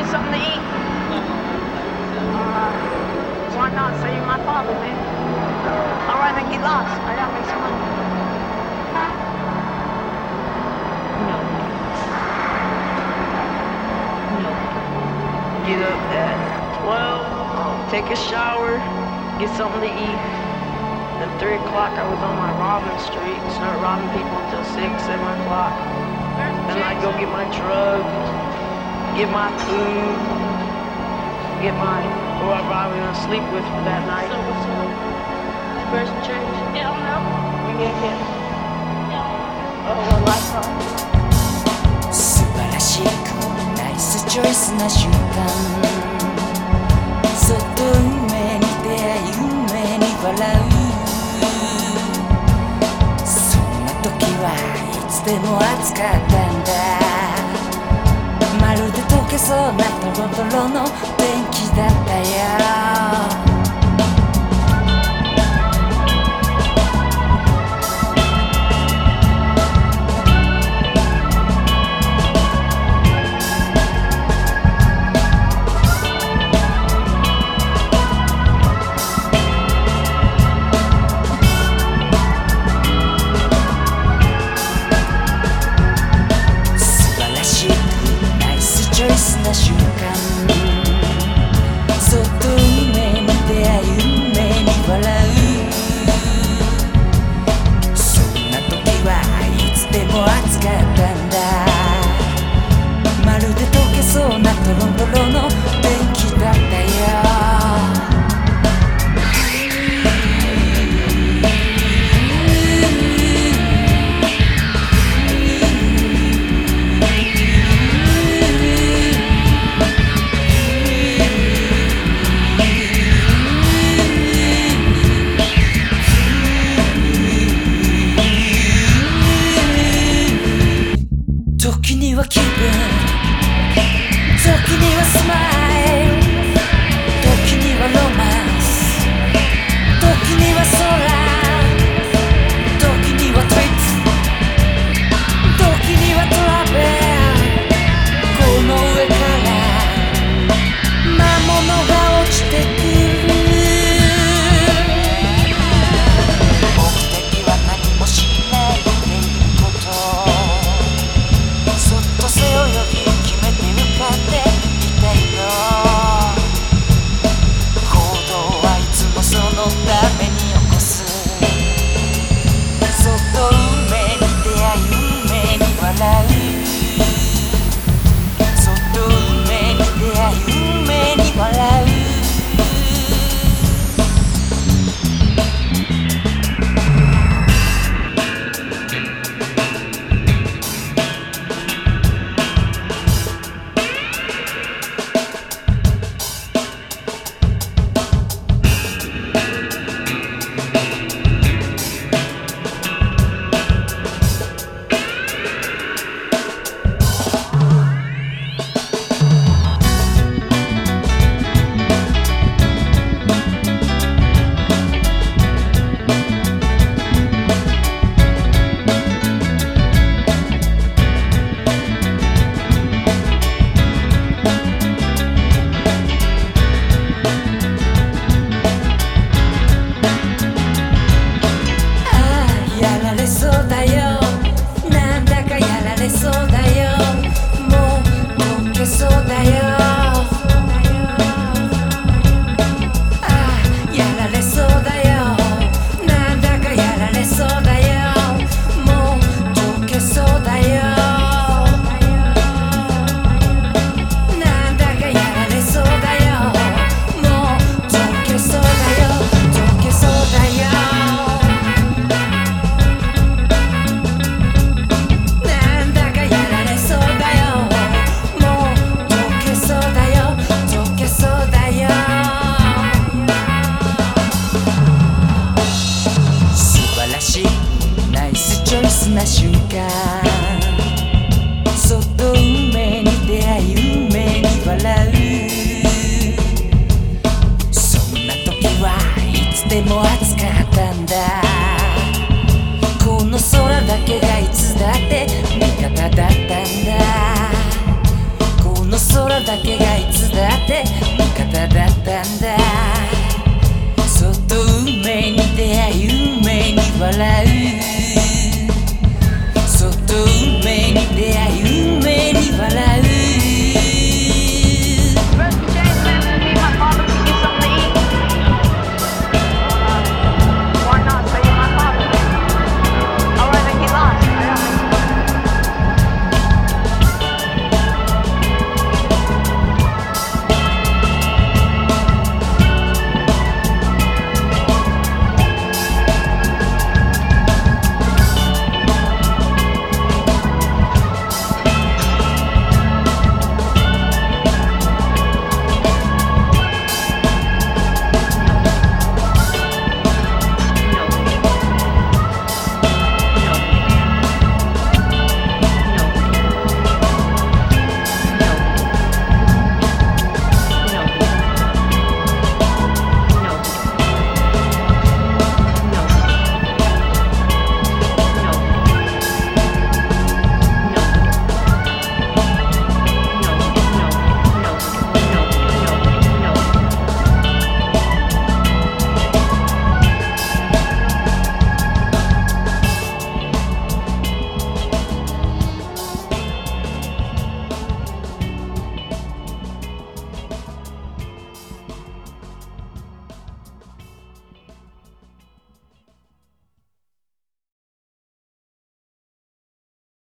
get something to eat? Uh, why not? Save my father, man. I'd rather get lost. I gotta make some money. No. No. Get up at 12, take a shower, get something to eat. At 3 o'clock, I was on my robbing streak, start robbing people until 6, 7 o'clock. Then I go get my drugs, get my food, get my whoever I was gonna sleep with for that night. So what's up? Where's the change? Hell no. We get hit. Oh, well, lights off. 素晴らしくナイスチョイスな瞬間そっと夢に出会い夢に笑うそんな時はいつでも暑かったんだけそうなトロトロの電気だったよ。でも暑かったんだ。この空だけがいつだって味方だったんだ。この空だけがいつだって味方だったんだ。そっと運命に出会い運命に笑う。